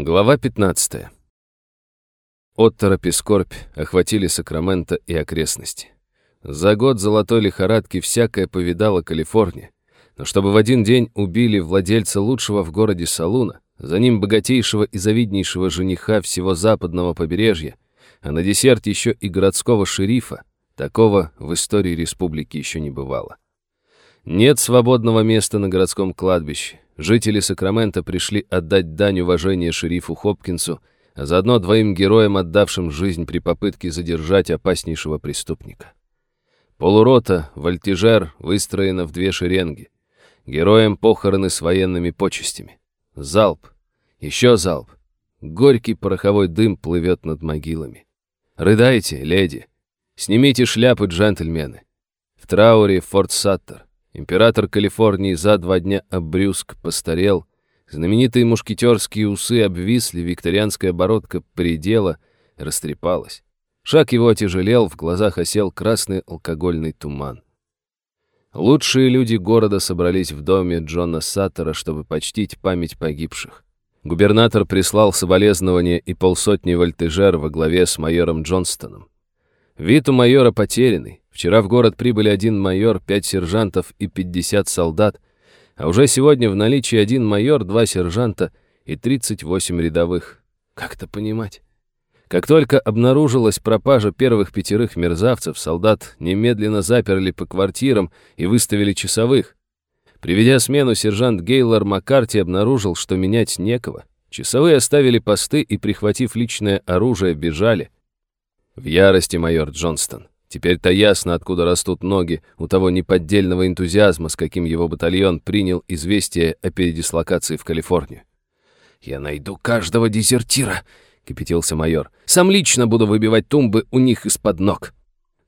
Глава 15. Отторопь и скорбь охватили Сакраменто и окрестности. За год золотой лихорадки всякое повидала Калифорния, но чтобы в один день убили владельца лучшего в городе салуна, за ним богатейшего и завиднейшего жениха всего западного побережья, а на десерт еще и городского шерифа, такого в истории республики еще не бывало. Нет свободного места на городском кладбище. Жители Сакрамента пришли отдать дань уважения шерифу Хопкинсу, а заодно двоим героям, отдавшим жизнь при попытке задержать опаснейшего преступника. Полурота, вольтежер, выстроена в две шеренги. Героям похороны с военными почестями. Залп. Еще залп. Горький пороховой дым плывет над могилами. Рыдайте, леди. Снимите шляпы, джентльмены. В трауре Форт Саттер. Император Калифорнии за два дня обрюзг, постарел, знаменитые мушкетерские усы обвисли, викторианская бородка предела растрепалась. Шаг его отяжелел, в глазах осел красный алкогольный туман. Лучшие люди города собрались в доме Джона Саттера, чтобы почтить память погибших. Губернатор прислал соболезнования и полсотни вольтежер во главе с майором Джонстоном. Вид у майора потерянный. Вчера в город прибыли один майор, пять сержантов и пятьдесят солдат, а уже сегодня в наличии один майор, два сержанта и тридцать восемь рядовых. Как это понимать? Как только обнаружилась пропажа первых пятерых мерзавцев, солдат немедленно заперли по квартирам и выставили часовых. Приведя смену, сержант Гейлор Маккарти обнаружил, что менять некого. Часовые оставили посты и, прихватив личное оружие, бежали. В ярости майор Джонстон. Теперь-то ясно, откуда растут ноги у того неподдельного энтузиазма, с каким его батальон принял известие о передислокации в Калифорнию. «Я найду каждого дезертира», — кипятился майор. «Сам лично буду выбивать тумбы у них из-под ног».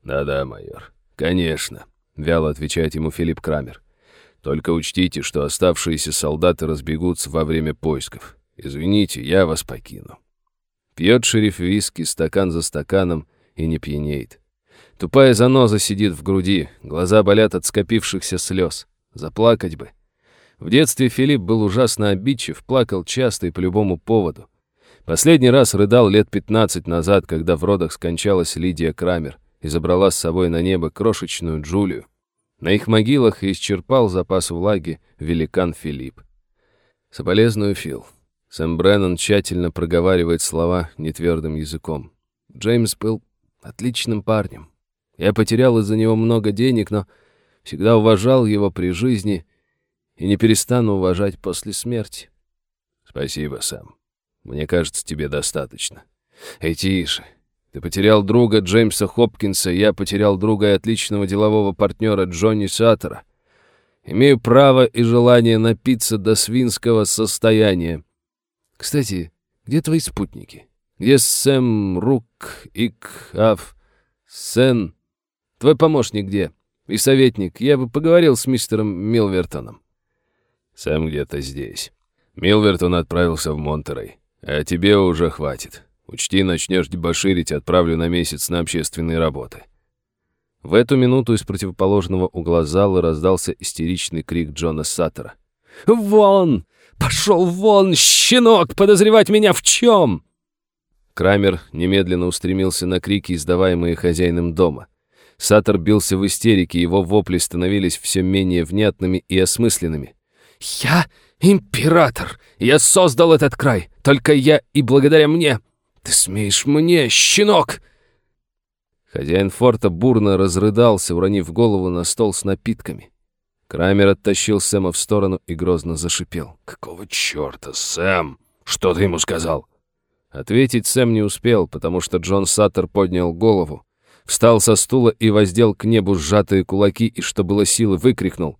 «Да-да, майор, конечно», — вяло отвечает ему Филипп Крамер. «Только учтите, что оставшиеся солдаты разбегутся во время поисков. Извините, я вас покину». Пьет шериф виски стакан за стаканом и не пьянеет. Тупая заноза сидит в груди, глаза болят от скопившихся слез. Заплакать бы. В детстве Филипп был ужасно обидчив, плакал часто и по любому поводу. Последний раз рыдал лет 15 назад, когда в родах скончалась Лидия Крамер и забрала с собой на небо крошечную Джулию. На их могилах исчерпал запас влаги великан Филипп. Соболезную, Фил. Сэм Бреннан тщательно проговаривает слова нетвердым языком. Джеймс был отличным парнем. Я потерял из-за него много денег, но всегда уважал его при жизни и не перестану уважать после смерти. Спасибо, Сэм. Мне кажется, тебе достаточно. Эй, тише. Ты потерял друга Джеймса Хопкинса, я потерял друга и отличного делового партнера Джонни Саттера. Имею право и желание напиться до свинского состояния. Кстати, где твои спутники? Где Сэм, Рук, Ик, Аф, Сен... Твой помощник где? И советник. Я бы поговорил с мистером Милвертоном. Сам где-то здесь. Милвертон отправился в Монтерей. А тебе уже хватит. Учти, начнешь дебоширить, отправлю на месяц на общественные работы. В эту минуту из противоположного угла зала раздался истеричный крик Джона Саттера. «Вон! Пошел вон, щенок, подозревать меня в чем?» Крамер немедленно устремился на крики, издаваемые хозяином дома. Сатор бился в истерике, его вопли становились все менее внятными и осмысленными. «Я император! Я создал этот край! Только я и благодаря мне! Ты смеешь мне, щенок!» Хозяин форта бурно разрыдался, уронив голову на стол с напитками. Крамер оттащил Сэма в сторону и грозно зашипел. «Какого черта, Сэм? Что ты ему сказал?» Ответить Сэм не успел, потому что Джон Саттер поднял голову встал со стула и воздел к небу сжатые кулаки и, что было силы, выкрикнул.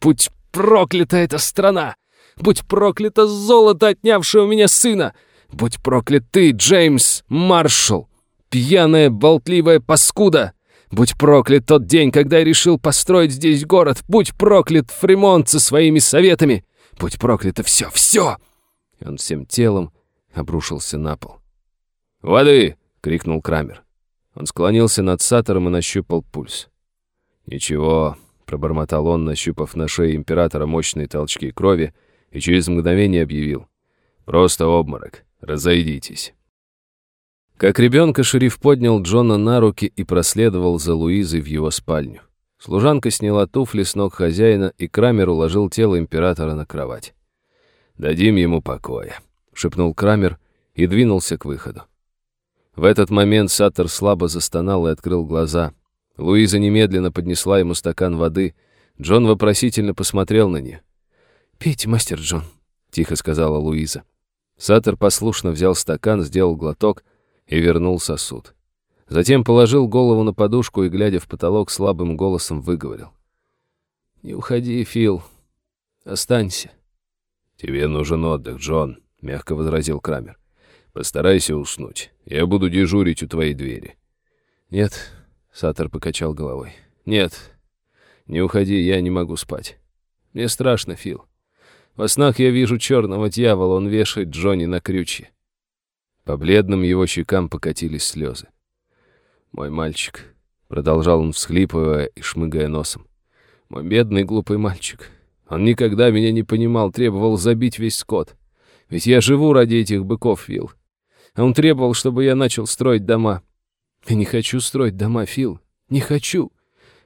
«Будь проклята эта страна! Будь проклято золото, отнявшее у меня сына! Будь проклят ты, Джеймс Маршалл! Пьяная, болтливая паскуда! Будь проклят тот день, когда я решил построить здесь город! Будь проклят Фримонт со своими советами! Будь проклято все, все!» Он всем телом обрушился на пол. «Воды!» — крикнул Крамер. Он склонился над Сатором и нащупал пульс. «Ничего», — пробормотал он, нащупав на шее императора мощные толчки крови, и через мгновение объявил. Просто обморок. Разойдитесь». Как ребенка шериф поднял Джона на руки и проследовал за Луизой в его спальню. Служанка сняла туфли с ног хозяина, и Крамер уложил тело императора на кровать. «Дадим ему покоя», — шепнул Крамер и двинулся к выходу. В этот момент Саттер слабо застонал и открыл глаза. Луиза немедленно поднесла ему стакан воды. Джон вопросительно посмотрел на нее. «Пейте, мастер Джон», — тихо сказала Луиза. Саттер послушно взял стакан, сделал глоток и вернул сосуд. Затем положил голову на подушку и, глядя в потолок, слабым голосом выговорил. «Не уходи, Фил. Останься». «Тебе нужен отдых, Джон», — мягко возразил Крамер. «Постарайся уснуть. Я буду дежурить у твоей двери». «Нет», — Сатор покачал головой. «Нет, не уходи, я не могу спать. Мне страшно, Фил. Во снах я вижу черного дьявола, он вешает Джонни на крючье». По бледным его щекам покатились слезы. «Мой мальчик», — продолжал он, всхлипывая и шмыгая носом. «Мой бедный глупый мальчик. Он никогда меня не понимал, требовал забить весь скот. Ведь я живу ради этих быков, Фил. А он требовал, чтобы я начал строить дома. Я не хочу строить дома, Фил. Не хочу.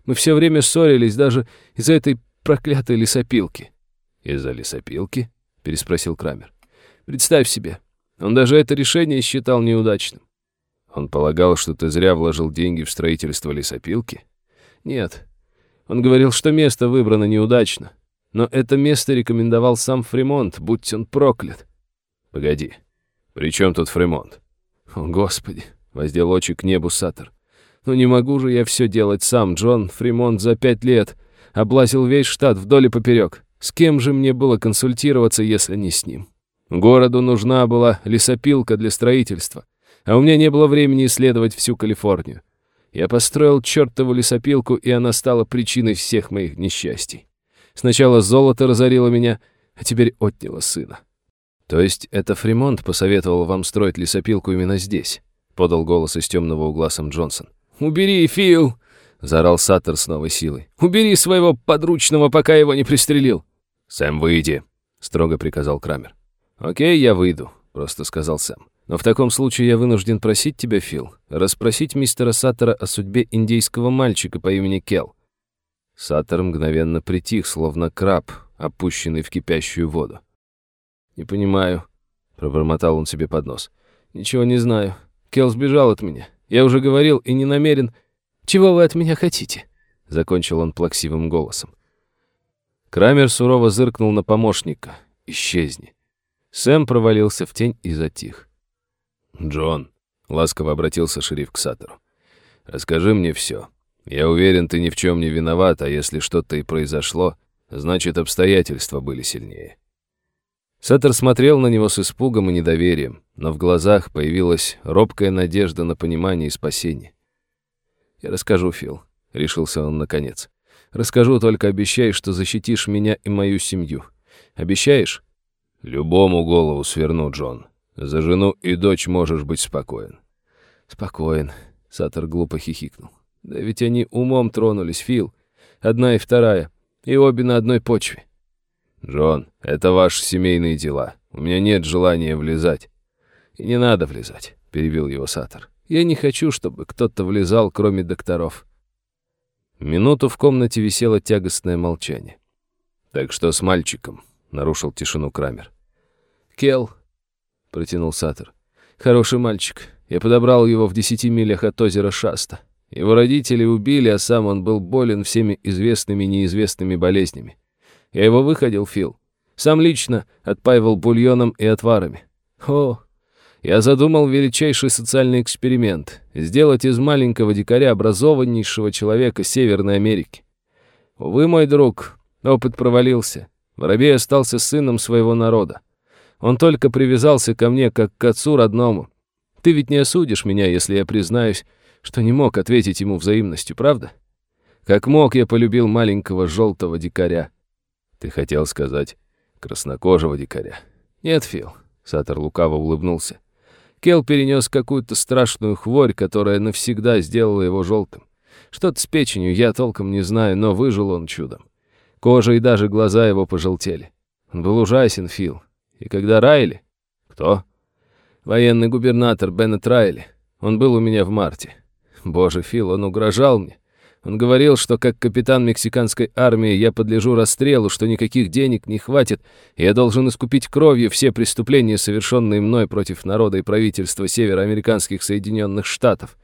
Мы все время ссорились даже из-за этой проклятой лесопилки». «Из-за лесопилки?» — переспросил Крамер. «Представь себе, он даже это решение считал неудачным. Он полагал, что ты зря вложил деньги в строительство лесопилки? Нет. Он говорил, что место выбрано неудачно. Но это место рекомендовал сам Фримонт, будь он проклят. Погоди. При чем тут Фримонт? О, Господи, воздел очи к небу Саттер. Ну не могу же я все делать сам, Джон Фримонт за пять лет. Облазил весь штат вдоль и поперек. С кем же мне было консультироваться, если не с ним? Городу нужна была лесопилка для строительства а у меня не было времени исследовать всю Калифорнию. Я построил чертову лесопилку, и она стала причиной всех моих несчастий. Сначала золото разорило меня, а теперь отняло сына. То есть это Фримонт посоветовал вам строить лесопилку именно здесь? Подал голос из темного угла Сэм Джонсон. «Убери, Фил!» — заорал Саттер с новой силой. «Убери своего подручного, пока его не пристрелил!» «Сэм, выйди!» — строго приказал Крамер. «Окей, я выйду», — просто сказал Сэм. Но в таком случае я вынужден просить тебя, Фил, расспросить мистера Саттера о судьбе индейского мальчика по имени Кел. Саттер мгновенно притих, словно краб, опущенный в кипящую воду. «Не понимаю», — пробормотал он себе под нос. «Ничего не знаю. Кел сбежал от меня. Я уже говорил и не намерен...» «Чего вы от меня хотите?» — закончил он плаксивым голосом. Крамер сурово зыркнул на помощника. «Исчезни». Сэм провалился в тень и затих. «Джон», — ласково обратился шериф к Саттеру, — «расскажи мне все. Я уверен, ты ни в чем не виноват, а если что-то и произошло, значит, обстоятельства были сильнее». Саттер смотрел на него с испугом и недоверием, но в глазах появилась робкая надежда на понимание и спасение. «Я расскажу, Фил», — решился он наконец. «Расскажу, только обещай, что защитишь меня и мою семью. Обещаешь?» «Любому голову сверну, Джон», за жену и дочь можешь быть спокоен». «Спокоен», — Сатор глупо хихикнул. «Да ведь они умом тронулись, Фил. Одна и вторая. И обе на одной почве». «Джон, это ваши семейные дела. У меня нет желания влезать». «И не надо влезать», — перебил его Сатор. «Я не хочу, чтобы кто-то влезал, кроме докторов». Минуту в комнате висело тягостное молчание. «Так что с мальчиком?» — нарушил тишину Крамер. «Кел — протянул Сатор. «Хороший мальчик. Я подобрал его в десяти милях от озера Шаста. Его родители убили, а сам он был болен всеми известными и неизвестными болезнями. Я его выходил, Фил. Сам лично отпаивал бульоном и отварами. О, я задумал величайший социальный эксперимент — сделать из маленького дикаря образованнейшего человека Северной Америки. Увы, мой друг, опыт провалился. Воробей остался сыном своего народа. Он только привязался ко мне, как к отцу родному. Ты ведь не осудишь меня, если я признаюсь, что не мог ответить ему взаимностью, правда? Как мог, я полюбил маленького желтого дикаря. Ты хотел сказать краснокожего дикаря. Нет, Фил, Сатор лукаво улыбнулся. Кел перенес какую-то страшную хворь, которая навсегда сделала его желтым. Что-то с печенью, я толком не знаю, но выжил он чудом. Кожа и даже глаза его пожелтели. Он был ужасен, Фил. И когда Райли... Кто? Военный губернатор Беннет Райли. Он был у меня в марте. Боже, Фил, он угрожал мне. Он говорил, что как капитан мексиканской армии я подлежу расстрелу, что никаких денег не хватит, и я должен искупить кровью все преступления, совершенные мной против народа и правительства североамериканских Соединенных Штатов.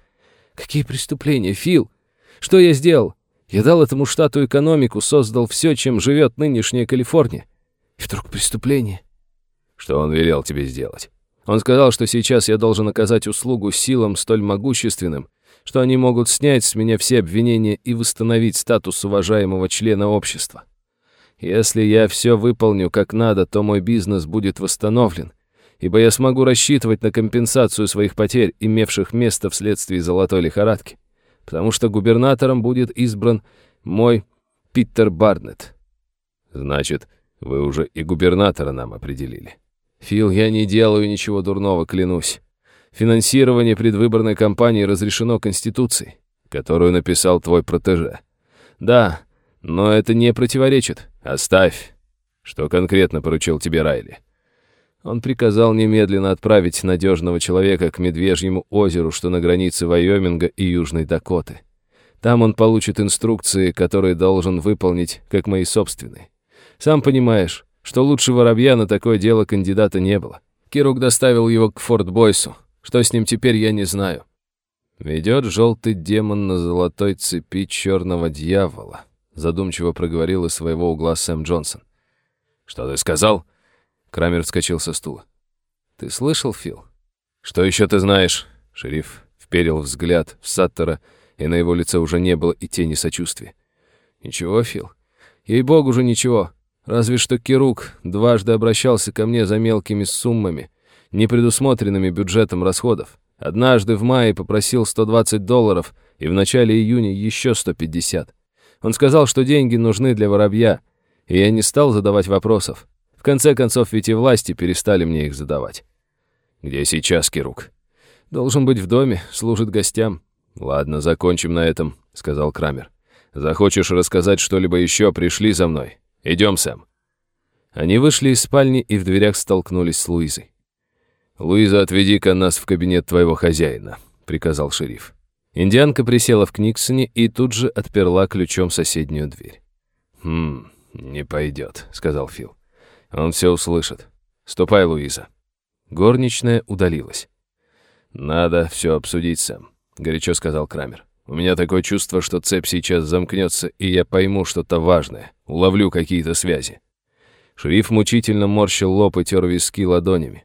Какие преступления, Фил? Что я сделал? Я дал этому штату экономику, создал все, чем живет нынешняя Калифорния. И вдруг преступление. Что он велел тебе сделать? Он сказал, что сейчас я должен оказать услугу силам столь могущественным, что они могут снять с меня все обвинения и восстановить статус уважаемого члена общества. Если я все выполню как надо, то мой бизнес будет восстановлен, ибо я смогу рассчитывать на компенсацию своих потерь, имевших место вследствие золотой лихорадки, потому что губернатором будет избран мой Питер Барнетт. Значит, вы уже и губернатора нам определили. Фил, я не делаю ничего дурного, клянусь. Финансирование предвыборной кампании разрешено Конституцией, которую написал твой протеже. Да, но это не противоречит. Оставь. Что конкретно поручил тебе Райли? Он приказал немедленно отправить надежного человека к Медвежьему озеру, что на границе Вайоминга и Южной Дакоты. Там он получит инструкции, которые должен выполнить, как мои собственные. Сам понимаешь, что лучше воробья на такое дело кандидата не было. Кирук доставил его к Форт Бойсу. Что с ним теперь, я не знаю. Ведет желтый демон на золотой цепи черного дьявола, задумчиво проговорил из своего угла Сэм Джонсон. Что ты сказал? Крамер вскочил со стула. Ты слышал, Фил? Что еще ты знаешь? Шериф вперил взгляд в Саттера, и на его лице уже не было и тени сочувствия. Ничего, Фил. Ей-богу же ничего. Разве что Кирук дважды обращался ко мне за мелкими суммами, не предусмотренными бюджетом расходов. Однажды в мае попросил 120 долларов и в начале июня еще 150. Он сказал, что деньги нужны для воробья, и я не стал задавать вопросов. В конце концов, ведь и власти перестали мне их задавать. «Где сейчас Кирук?» «Должен быть в доме, служит гостям». «Ладно, закончим на этом», — сказал Крамер. «Захочешь рассказать что-либо еще, пришли за мной. Идем, Сэм». Они вышли из спальни и в дверях столкнулись с Луизой. «Луиза, отведи-ка нас в кабинет твоего хозяина», — приказал шериф. Индианка присела в Книксоне и тут же отперла ключом соседнюю дверь. «Хм, не пойдет», — сказал Фил. «Он все услышит. Ступай, Луиза». Горничная удалилась. «Надо все обсудить, Сэм», — горячо сказал Крамер. У меня такое чувство, что цепь сейчас замкнется, и я пойму что-то важное, уловлю какие-то связи. Шериф мучительно морщил лоб и тер виски ладонями.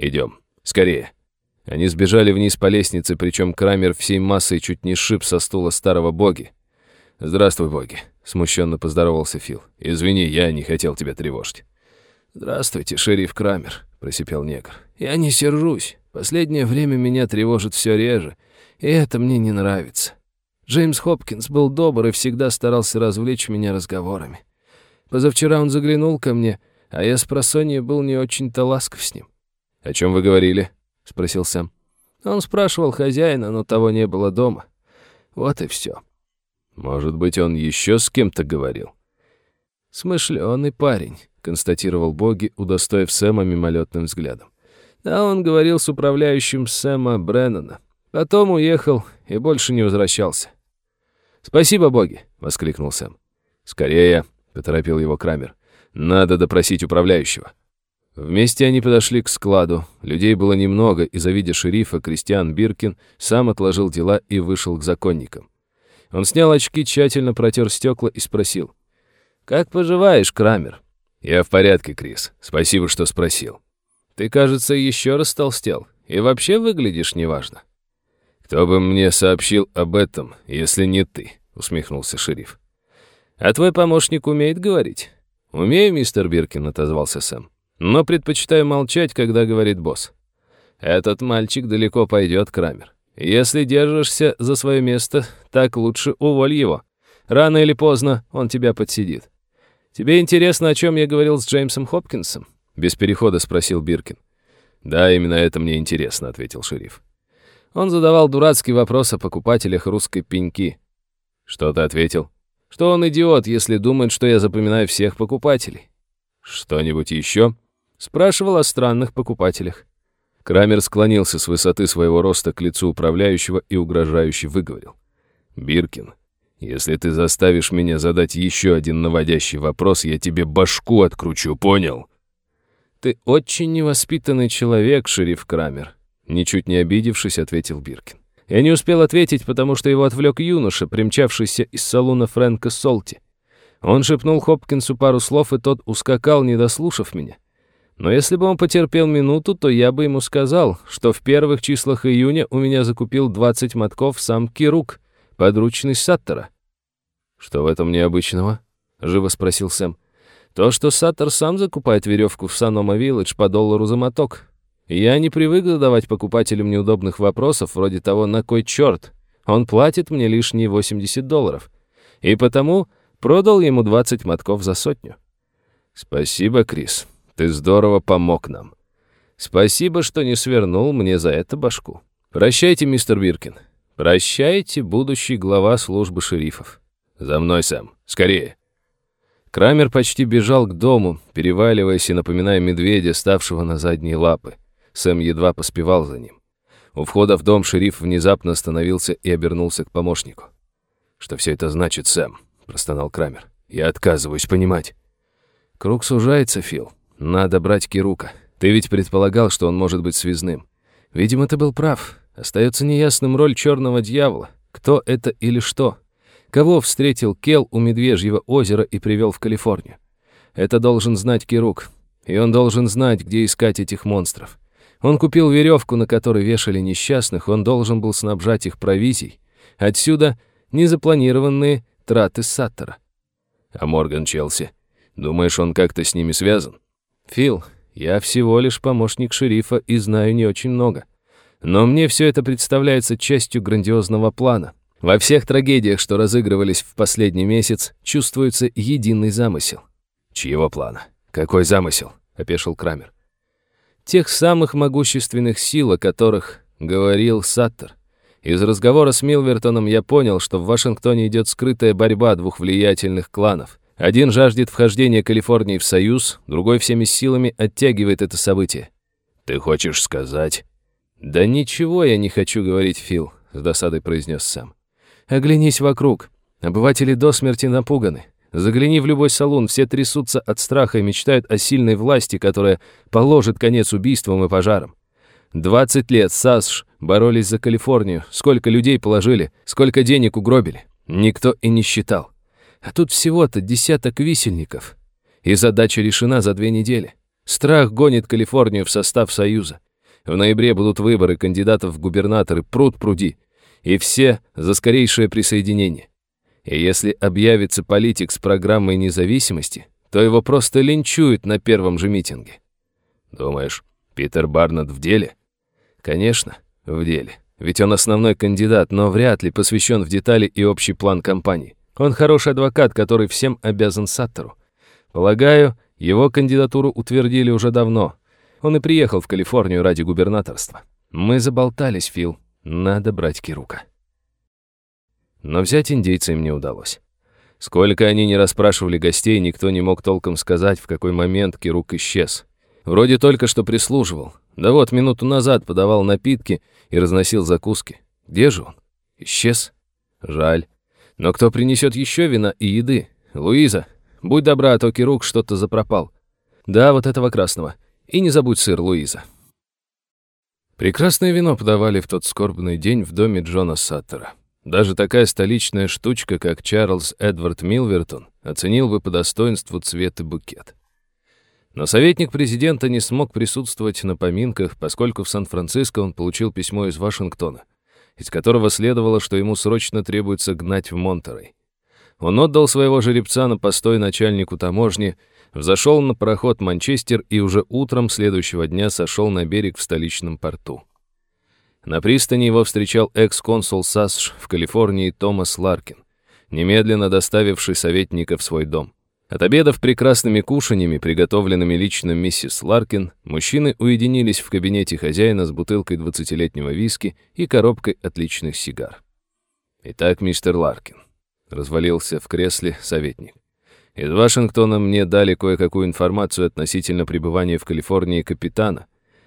«Идем, скорее». Они сбежали вниз по лестнице, причем Крамер всей массой чуть не шиб со стула старого боги. «Здравствуй, боги», — смущенно поздоровался Фил. «Извини, я не хотел тебя тревожить». «Здравствуйте, шериф Крамер», — просипел негр. «Я не сержусь. Последнее время меня тревожит все реже, и это мне не нравится. Джеймс Хопкинс был добр и всегда старался развлечь меня разговорами. Позавчера он заглянул ко мне, а я с просонья был не очень-то ласков с ним. «О чем вы говорили?» — спросил Сэм. Он спрашивал хозяина, но того не было дома. Вот и все. «Может быть, он еще с кем-то говорил?» «Смышленый парень», — констатировал Боги, удостоив Сэма мимолетным взглядом. Да, он говорил с управляющим Сэма Бреннана. Потом уехал и больше не возвращался. «Спасибо, боги!» — воскликнул Сэм. «Скорее!» — поторопил его Крамер. «Надо допросить управляющего». Вместе они подошли к складу. Людей было немного, и, завидя шерифа, Кристиан Биркин сам отложил дела и вышел к законникам. Он снял очки, тщательно протер стекла и спросил. «Как поживаешь, Крамер?» «Я в порядке, Крис. Спасибо, что спросил». «Ты, кажется, еще раз толстел, и вообще выглядишь неважно». «Кто бы мне сообщил об этом, если не ты?» — усмехнулся шериф. «А твой помощник умеет говорить?» «Умею, мистер Биркин», — отозвался Сэм. «Но предпочитаю молчать, когда говорит босс». «Этот мальчик далеко пойдет, Крамер. Если держишься за свое место, так лучше уволь его. Рано или поздно он тебя подсидит. Тебе интересно, о чем я говорил с Джеймсом Хопкинсом?» Без перехода спросил Биркин. «Да, именно это мне интересно», — ответил шериф. Он задавал дурацкий вопрос о покупателях русской пеньки. Что ты ответил? Что он идиот, если думает, что я запоминаю всех покупателей. Что-нибудь еще? Спрашивал о странных покупателях. Крамер склонился с высоты своего роста к лицу управляющего и угрожающе выговорил. «Биркин, если ты заставишь меня задать еще один наводящий вопрос, я тебе башку откручу, понял?» «Ты очень невоспитанный человек, шериф Крамер», ничуть не обидевшись, ответил Биркин. Я не успел ответить, потому что его отвлек юноша, примчавшийся из салона Фрэнка Солти. Он шепнул Хопкинсу пару слов, и тот ускакал, не дослушав меня. Но если бы он потерпел минуту, то я бы ему сказал, что в первых числах июня у меня закупил 20 мотков сам Кирук, подручный Саттера. «Что в этом необычного?» — живо спросил Сэм. «То, что Саттер сам закупает веревку в Санома Вилледж по доллару за моток. Я не привык задавать покупателям неудобных вопросов, вроде того, на кой черт? Он платит мне лишние 80 долларов. И потому продал ему 20 мотков за сотню». «Спасибо, Крис», ты здорово помог нам. Спасибо, что не свернул мне за это башку. Прощайте, мистер Биркин. Прощайте, будущий глава службы шерифов. За мной, Сэм. Скорее. Крамер почти бежал к дому, переваливаясь и напоминая медведя, ставшего на задние лапы. Сэм едва поспевал за ним. У входа в дом шериф внезапно остановился и обернулся к помощнику. «Что все это значит, Сэм?» — простонал Крамер. «Я отказываюсь понимать». «Круг сужается, Фил. Надо брать Кирука. Ты ведь предполагал, что он может быть связным. Видимо, ты был прав. Остается неясным роль черного дьявола. Кто это или что? Кого встретил Кел у Медвежьего озера и привел в Калифорнию? Это должен знать Кирук. И он должен знать, где искать этих монстров. Он купил веревку, на которой вешали несчастных, он должен был снабжать их провизией. Отсюда незапланированные траты Саттера. А Морган Челси? Думаешь, он как-то с ними связан? «Фил, я всего лишь помощник шерифа и знаю не очень много. Но мне все это представляется частью грандиозного плана. Во всех трагедиях, что разыгрывались в последний месяц, чувствуется единый замысел». «Чьего плана? Какой замысел?» — опешил Крамер. «Тех самых могущественных сил, о которых говорил Саттер. Из разговора с Милвертоном я понял, что в Вашингтоне идет скрытая борьба двух влиятельных кланов. Один жаждет вхождения Калифорнии в Союз, другой всеми силами оттягивает это событие. «Ты хочешь сказать?» «Да ничего я не хочу говорить, Фил», — с досадой произнес сам. «Оглянись вокруг. Обыватели до смерти напуганы. Загляни в любой салон, все трясутся от страха и мечтают о сильной власти, которая положит конец убийствам и пожарам. Двадцать лет САСШ боролись за Калифорнию. Сколько людей положили, сколько денег угробили. Никто и не считал. А тут всего-то десяток висельников. И задача решена за две недели. Страх гонит Калифорнию в состав Союза. В ноябре будут выборы кандидатов в губернаторы пруд-пруди. И все за скорейшее присоединение. И если объявится политик с программой независимости, то его просто линчуют на первом же митинге. Думаешь, Питер Барнетт в деле? Конечно, в деле. Ведь он основной кандидат, но вряд ли посвящен в детали и общий план кампании. Он хороший адвокат, который всем обязан Саттеру. Полагаю, его кандидатуру утвердили уже давно. Он и приехал в Калифорнию ради губернаторства. Мы заболтались, Фил. Надо брать Кирука. Но взять индейца им не удалось. Сколько они не расспрашивали гостей, никто не мог толком сказать, в какой момент Кирук исчез. Вроде только что прислуживал. Да вот, минуту назад подавал напитки и разносил закуски. Где же он? Исчез? Жаль. Но кто принесет еще вина и еды? Луиза, будь добра, а то Кирук что-то запропал. Да, вот этого красного. И не забудь сыр, Луиза. Прекрасное вино подавали в тот скорбный день в доме Джона Саттера. Даже такая столичная штучка, как Чарльз Эдвард Милвертон, оценил бы по достоинству цвет и букет. Но советник президента не смог присутствовать на поминках, поскольку в Сан-Франциско он получил письмо из Вашингтона из которого следовало, что ему срочно требуется гнать в Монтерей. Он отдал своего жеребца на постой начальнику таможни, взошел на пароход «Манчестер» и уже утром следующего дня сошел на берег в столичном порту. На пристани его встречал экс-консул САСШ в Калифорнии Томас Ларкин, немедленно доставивший советника в свой дом. От обедов прекрасными кушаньями, приготовленными лично миссис Ларкин, мужчины уединились в кабинете хозяина с бутылкой двадцатилетнего виски и коробкой отличных сигар. «Итак, мистер Ларкин», — развалился в кресле советник, Из Вашингтона мне дали кое-какую информацию относительно пребывания в Калифорнии капитана,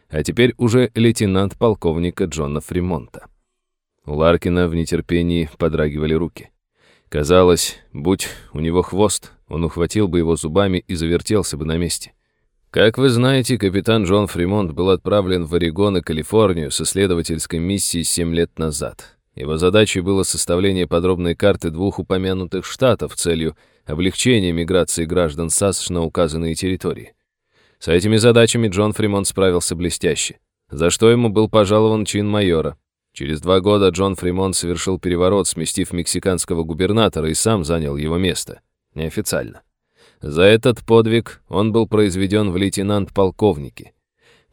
а теперь уже лейтенант-полковника Джона Фримонта. У Ларкина в нетерпении подрагивали руки. Казалось, будь у него хвост, он ухватил бы его зубами и завертелся бы на месте. Как вы знаете, капитан Джон Фримонт был отправлен в Орегон и Калифорнию с исследовательской миссией 7 лет назад. Его задачей было составление подробной карты двух упомянутых штатов с целью облегчения миграции граждан САСШ на указанные территории. С этими задачами Джон Фримонт справился блестяще, за что ему был пожалован чин майора. Через два года Джон Фримонт совершил переворот, сместив мексиканского губернатора и сам занял его место. Неофициально. За этот подвиг он был произведен в лейтенант-полковники.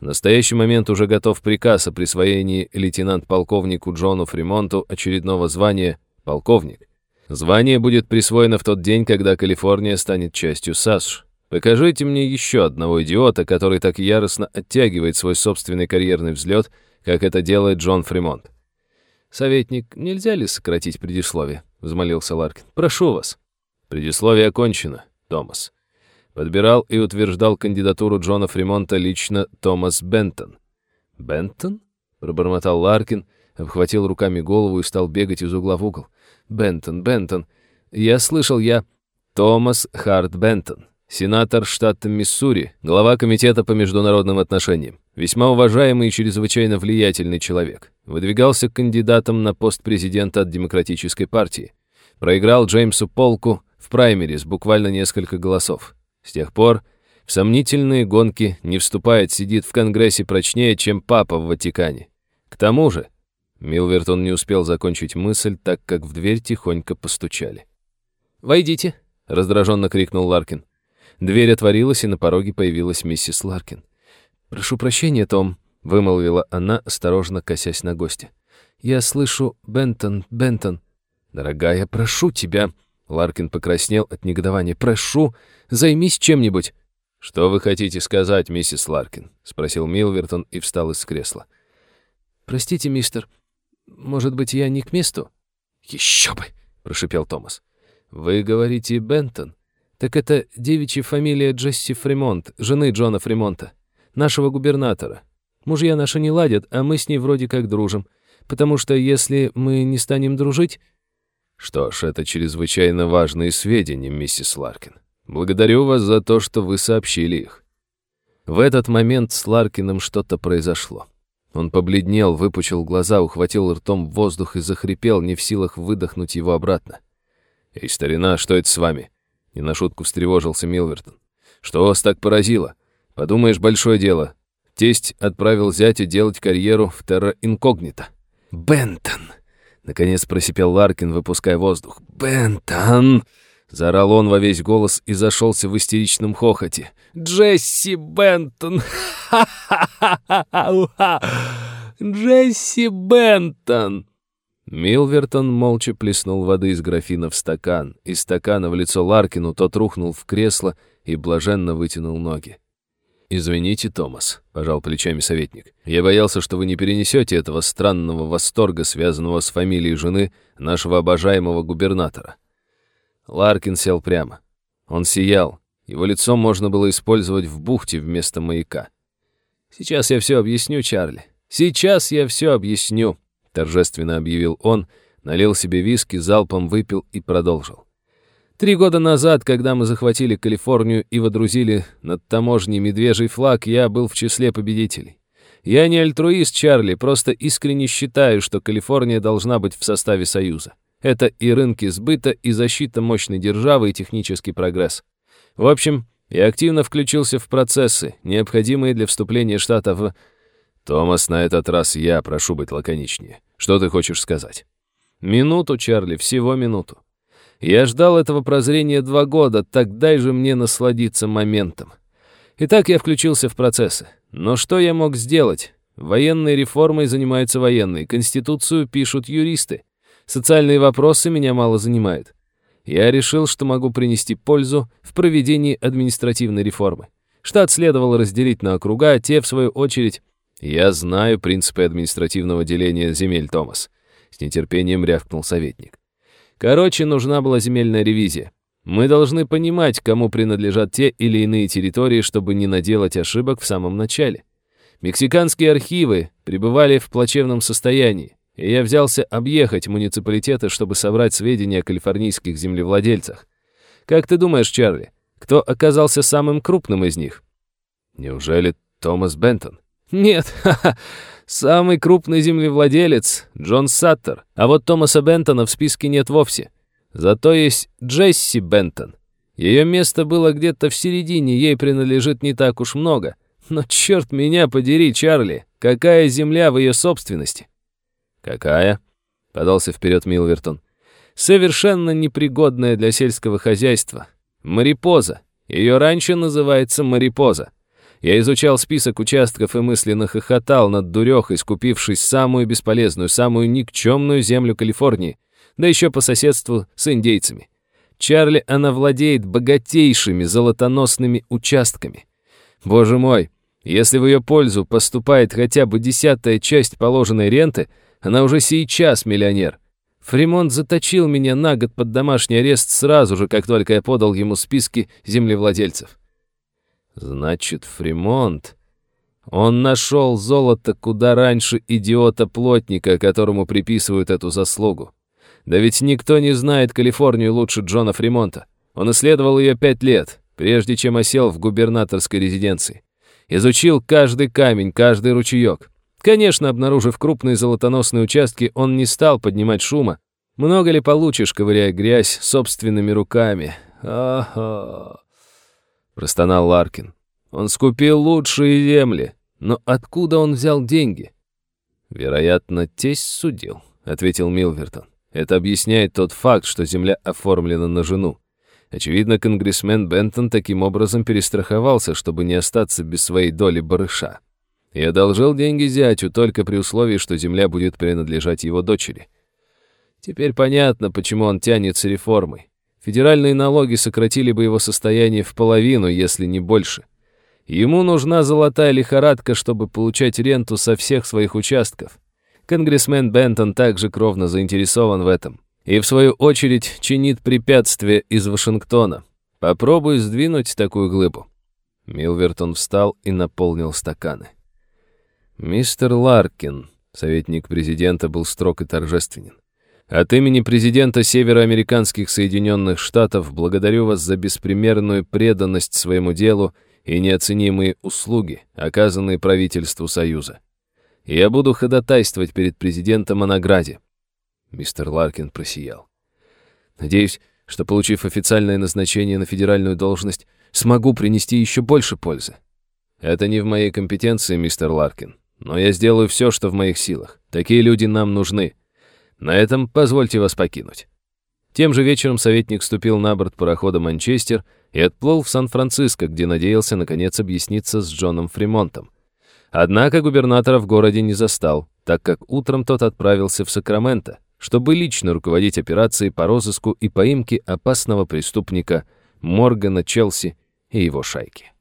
В настоящий момент уже готов приказ о присвоении лейтенант-полковнику Джону Фримонту очередного звания «полковник». Звание будет присвоено в тот день, когда Калифорния станет частью САСШ. Покажите мне еще одного идиота, который так яростно оттягивает свой собственный карьерный взлет, как это делает Джон Фримонт. «Советник, нельзя ли сократить предисловие?» — взмолился Ларкин. «Прошу вас». «Предисловие окончено, Томас». Подбирал и утверждал кандидатуру Джона Фримонта лично Томас Бентон. «Бентон?» — пробормотал Ларкин, обхватил руками голову и стал бегать из угла в угол. «Бентон, Бентон. Я слышал, я...» «Томас Харт Бентон, сенатор штата Миссури, глава комитета по международным отношениям, весьма уважаемый и чрезвычайно влиятельный человек. Выдвигался кандидатом на пост президента от Демократической партии. Проиграл Джеймсу Полку в праймерис буквально несколько голосов. С тех пор в сомнительные гонки не вступает, сидит в Конгрессе прочнее, чем папа в Ватикане. К тому же, Милвертон не успел закончить мысль, так как в дверь тихонько постучали. «Войдите», — раздраженно крикнул Ларкин. Дверь отворилась, и на пороге появилась миссис Ларкин. «Прошу прощения, Том», — вымолвила она, осторожно косясь на гостя. «Я слышу Бентон, Бентон». «Дорогая, прошу тебя», Ларкин покраснел от негодования. «Прошу, займись чем-нибудь». «Что вы хотите сказать, миссис Ларкин?» — спросил Милвертон и встал из кресла. «Простите, мистер, может быть, я не к месту?» «Еще бы!» — прошипел Томас. «Вы говорите Бентон? Так это девичья фамилия Джесси Фримонт, жены Джона Фримонта, нашего губернатора. Мужья наши не ладят, а мы с ней вроде как дружим, потому что если мы не станем дружить, что ж, это чрезвычайно важные сведения, миссис Ларкин. Благодарю вас за то, что вы сообщили их. В этот момент с Ларкиным что-то произошло. Он побледнел, выпучил глаза, ухватил ртом воздух и захрипел, не в силах выдохнуть его обратно. «Эй, старина, что это с вами?» Не на шутку встревожился Милвертон. «Что вас так поразило? Подумаешь, большое дело. Тесть отправил зятя делать карьеру в терра инкогнито». «Бентон!» Наконец просипел Ларкин, выпуская воздух. «Бентон!» Заорал он во весь голос и зашелся в истеричном хохоте. «Джесси Бентон! Ха-ха-ха-ха! Джесси Бентон!» Милвертон молча плеснул воды из графина в стакан. Из стакана в лицо Ларкину тот рухнул в кресло и блаженно вытянул ноги. «Извините, Томас», — пожал плечами советник. «Я боялся, что вы не перенесете этого странного восторга, связанного с фамилией жены нашего обожаемого губернатора». Ларкин сел прямо. Он сиял. Его лицо можно было использовать в бухте вместо маяка. «Сейчас я все объясню, Чарли. Сейчас я все объясню», — торжественно объявил он, налил себе виски, залпом выпил и продолжил. Три года назад, когда мы захватили Калифорнию и водрузили над таможней медвежий флаг, я был в числе победителей. Я не альтруист, Чарли, просто искренне считаю, что Калифорния должна быть в составе Союза. Это и рынки сбыта, и защита мощной державы, и технический прогресс. В общем, я активно включился в процессы, необходимые для вступления штата в... Томас, на этот раз я прошу быть лаконичнее. Что ты хочешь сказать? Минуту, Чарли, всего минуту. Я ждал этого прозрения два года, так дай же мне насладиться моментом. Итак, я включился в процессы. Но что я мог сделать? Военной реформой занимаются военные, Конституцию пишут юристы. Социальные вопросы меня мало занимают. Я решил, что могу принести пользу в проведении административной реформы. Штат следовало разделить на округа, а те, в свою очередь... «Я знаю принципы административного деления земель, Томас», — с нетерпением рявкнул советник. Короче, нужна была земельная ревизия. Мы должны понимать, кому принадлежат те или иные территории, чтобы не наделать ошибок в самом начале. Мексиканские архивы пребывали в плачевном состоянии, и я взялся объехать муниципалитеты, чтобы собрать сведения о калифорнийских землевладельцах. Как ты думаешь, Чарли, кто оказался самым крупным из них? Неужели Томас Бентон? Нет, ха-ха. Самый крупный землевладелец — Джон Саттер, а вот Томаса Бентона в списке нет вовсе. Зато есть Джесси Бентон. Ее место было где-то в середине, ей принадлежит не так уж много. Но черт меня подери, Чарли, какая земля в ее собственности? Какая? Подался вперед Милвертон. Совершенно непригодная для сельского хозяйства. Марипоза. Ее раньше называется Марипоза. Я изучал список участков и мысленно хохотал над дурехой, скупившись самую бесполезную, самую никчемную землю Калифорнии, да еще по соседству с индейцами. Чарли она владеет богатейшими золотоносными участками. Боже мой, если в ее пользу поступает хотя бы десятая часть положенной ренты, она уже сейчас миллионер. Фримонт заточил меня на год под домашний арест сразу же, как только я подал ему списки землевладельцев. Значит, Фримонт... Он нашел золото куда раньше идиота-плотника, которому приписывают эту заслугу. Да ведь никто не знает Калифорнию лучше Джона Фримонта. Он исследовал ее пять лет, прежде чем осел в губернаторской резиденции. Изучил каждый камень, каждый ручеек. Конечно, обнаружив крупные золотоносные участки, он не стал поднимать шума. Много ли получишь, ковыряя грязь собственными руками? Ага. Простонал Ларкин. Он скупил лучшие земли. Но откуда он взял деньги? Вероятно, тесть судил, ответил Милвертон. Это объясняет тот факт, что земля оформлена на жену. Очевидно, конгрессмен Бентон таким образом перестраховался, чтобы не остаться без своей доли барыша. И одолжил деньги зятю только при условии, что земля будет принадлежать его дочери. Теперь понятно, почему он тянется реформой. Федеральные налоги сократили бы его состояние в половину, если не больше. Ему нужна золотая лихорадка, чтобы получать ренту со всех своих участков. Конгрессмен Бентон также кровно заинтересован в этом. И в свою очередь чинит препятствия из Вашингтона. Попробуй сдвинуть такую глыбу. Милвертон встал и наполнил стаканы. «Мистер Ларкин», советник президента был строг и торжественен. От имени президента Североамериканских Соединенных Штатов благодарю вас за беспримерную преданность своему делу и неоценимые услуги, оказанные правительству Союза. Я буду ходатайствовать перед президентом о награде. Мистер Ларкин просиял. Надеюсь, что, получив официальное назначение на федеральную должность, смогу принести еще больше пользы. Это не в моей компетенции, мистер Ларкин, но я сделаю все, что в моих силах. Такие люди нам нужны. На этом позвольте вас покинуть». Тем же вечером советник вступил на борт парохода «Манчестер» и отплыл в Сан-Франциско, где надеялся наконец объясниться с Джоном Фримонтом. Однако губернатора в городе не застал, так как утром тот отправился в Сакраменто, чтобы лично руководить операцией по розыску и поимке опасного преступника Моргана Челси и его шайки.